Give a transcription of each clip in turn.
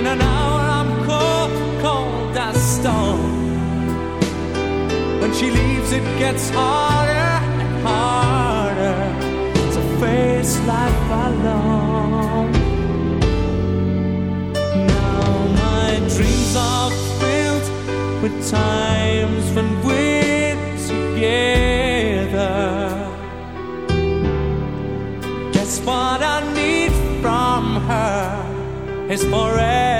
In an hour I'm cold, cold as stone. When she leaves, it gets harder and harder to face life alone. Now my dreams are filled with times when is forever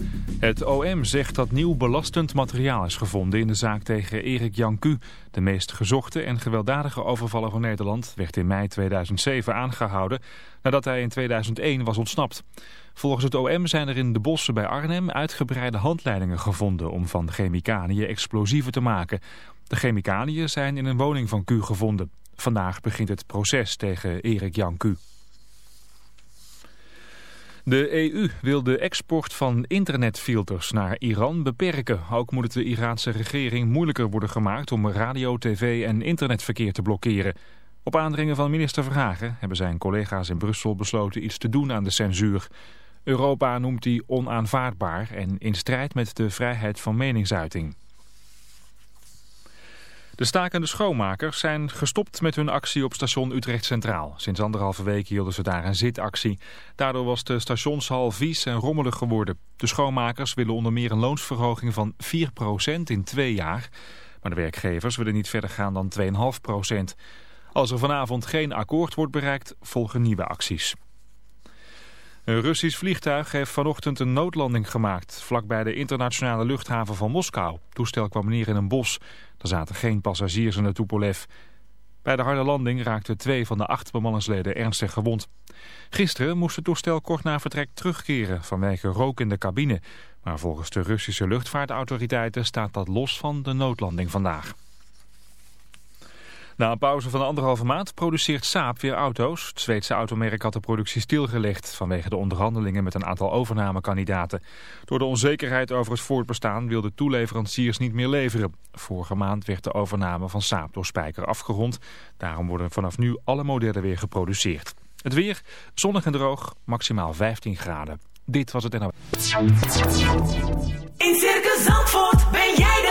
Het OM zegt dat nieuw belastend materiaal is gevonden in de zaak tegen Erik Jan Q. De meest gezochte en gewelddadige overvaller van Nederland werd in mei 2007 aangehouden nadat hij in 2001 was ontsnapt. Volgens het OM zijn er in de bossen bij Arnhem uitgebreide handleidingen gevonden om van chemicaliën explosieven te maken. De chemicaliën zijn in een woning van Q gevonden. Vandaag begint het proces tegen Erik Jan Q. De EU wil de export van internetfilters naar Iran beperken. Ook moet het de Iraanse regering moeilijker worden gemaakt om radio, tv en internetverkeer te blokkeren. Op aandringen van minister Verhagen hebben zijn collega's in Brussel besloten iets te doen aan de censuur. Europa noemt die onaanvaardbaar en in strijd met de vrijheid van meningsuiting. De stakende schoonmakers zijn gestopt met hun actie op station Utrecht Centraal. Sinds anderhalve week hielden ze daar een zitactie. Daardoor was de stationshal vies en rommelig geworden. De schoonmakers willen onder meer een loonsverhoging van 4% in twee jaar. Maar de werkgevers willen niet verder gaan dan 2,5%. Als er vanavond geen akkoord wordt bereikt, volgen nieuwe acties. Een Russisch vliegtuig heeft vanochtend een noodlanding gemaakt... vlakbij de internationale luchthaven van Moskou. Het toestel kwam neer in een bos. Er zaten geen passagiers in de Tupolev. Bij de harde landing raakten twee van de acht bemanningsleden ernstig gewond. Gisteren moest het toestel kort na vertrek terugkeren vanwege rook in de cabine. Maar volgens de Russische luchtvaartautoriteiten staat dat los van de noodlanding vandaag. Na een pauze van anderhalve maand produceert Saab weer auto's. Het Zweedse automerk had de productie stilgelegd vanwege de onderhandelingen met een aantal overnamekandidaten. Door de onzekerheid over het voortbestaan wilden toeleveranciers niet meer leveren. Vorige maand werd de overname van Saab door Spijker afgerond. Daarom worden vanaf nu alle modellen weer geproduceerd. Het weer, zonnig en droog, maximaal 15 graden. Dit was het NOS. In Circus Zandvoort ben jij de.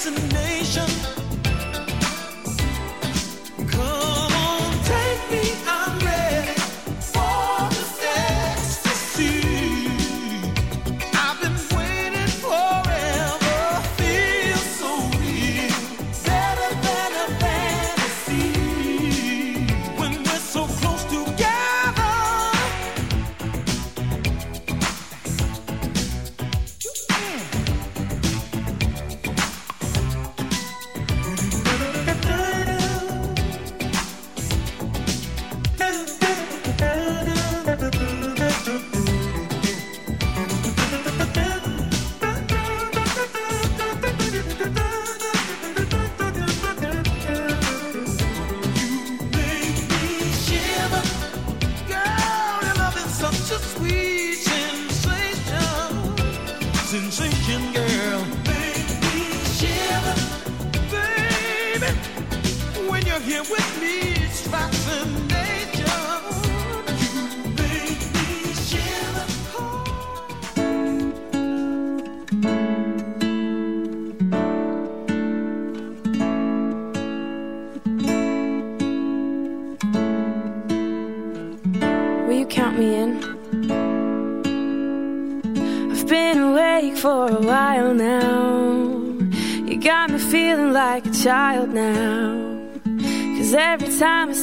fascinating.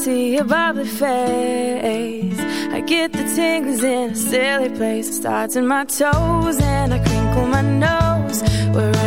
see your bubbly face. I get the tingles in a silly place. It starts in my toes and I crinkle my nose. We're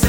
We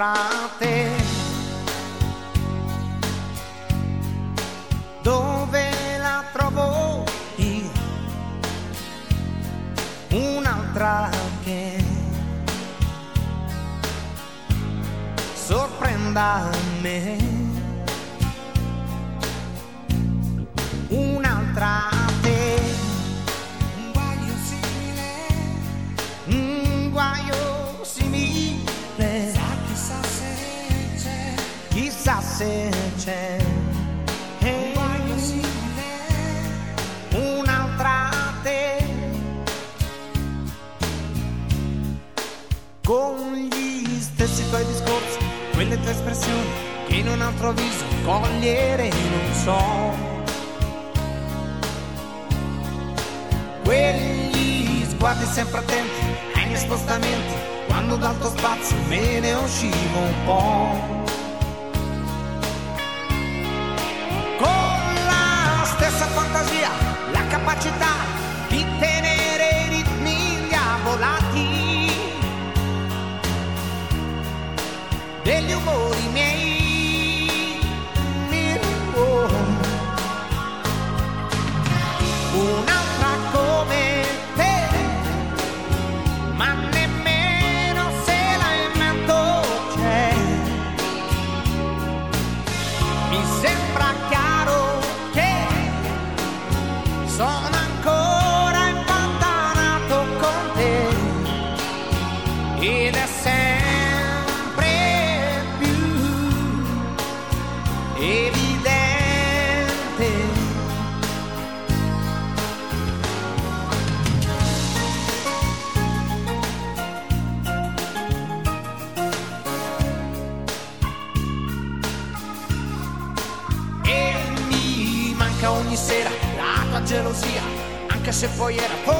Un'altra te. Dove la trovo io? Un'altra che sorprenda me. Chissà se c'è. Un guaio simile. Un'altra te. Con gli stessi tuoi discorsi, quelle tue espressioni che in un altro viso cogliere non so. Quegli sguardi sempre attenti ai miei quando dal tuo spazio me ne uscivo un po'. Anche se poi era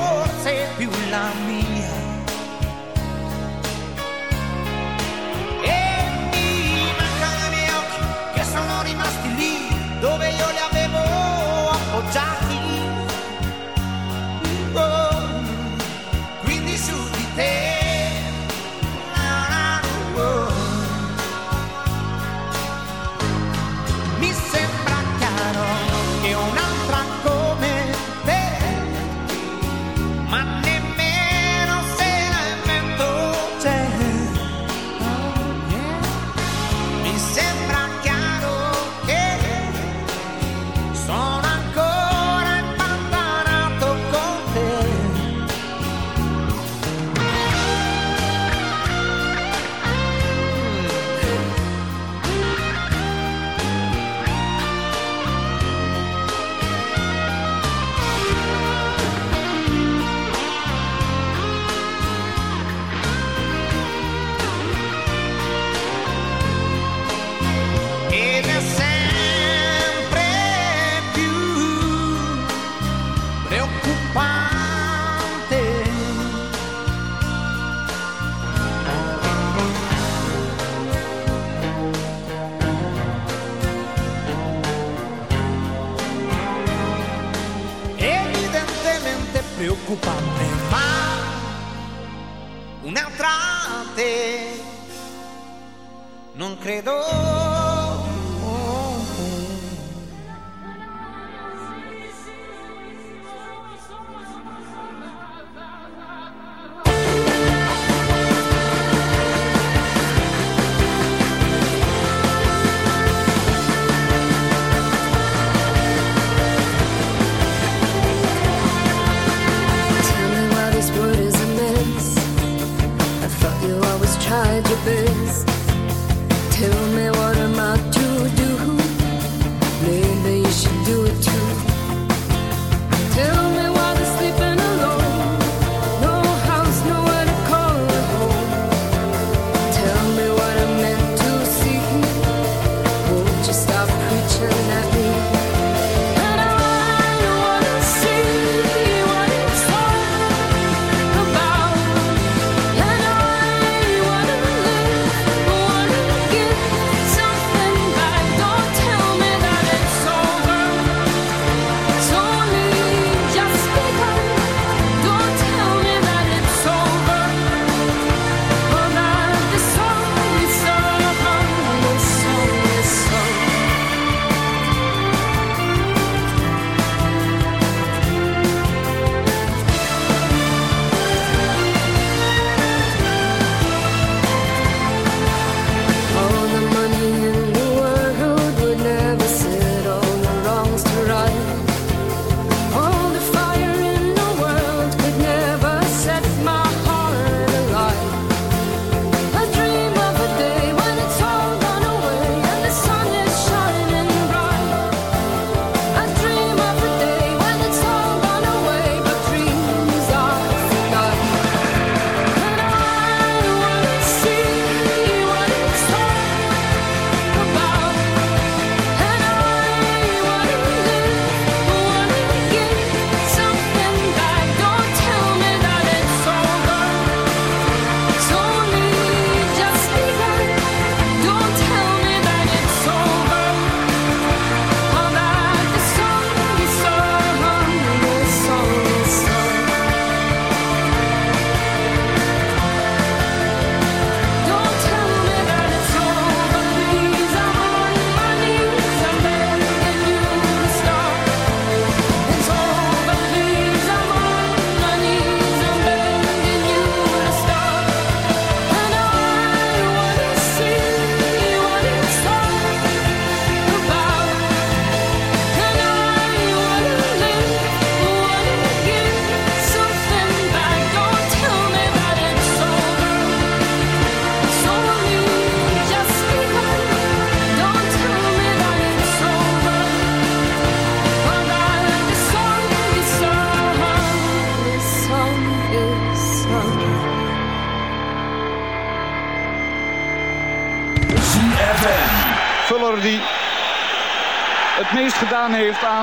preoccupante, ma un'altra te non credo.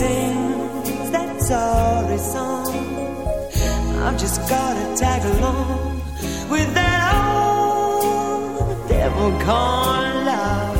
sings that sorry song. I've just gotta tag along with that old devil called love.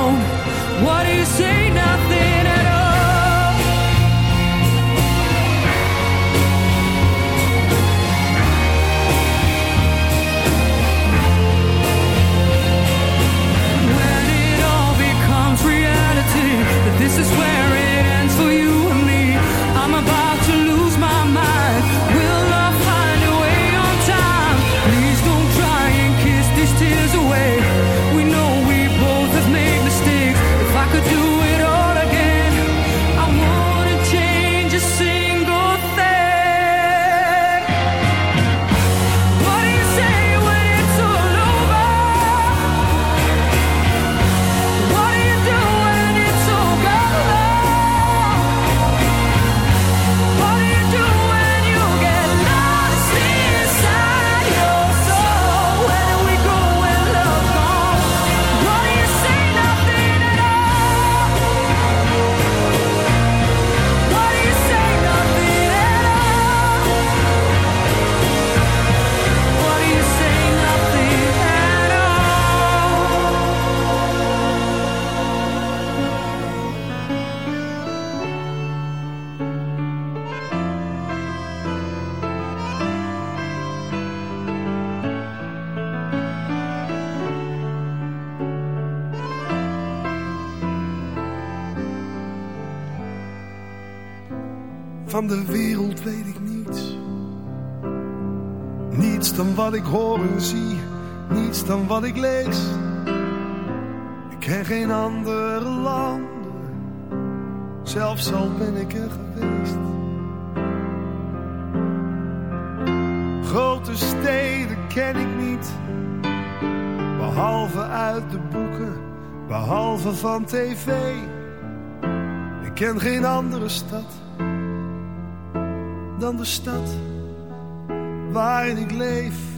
Stad dan de stad waarin ik leef.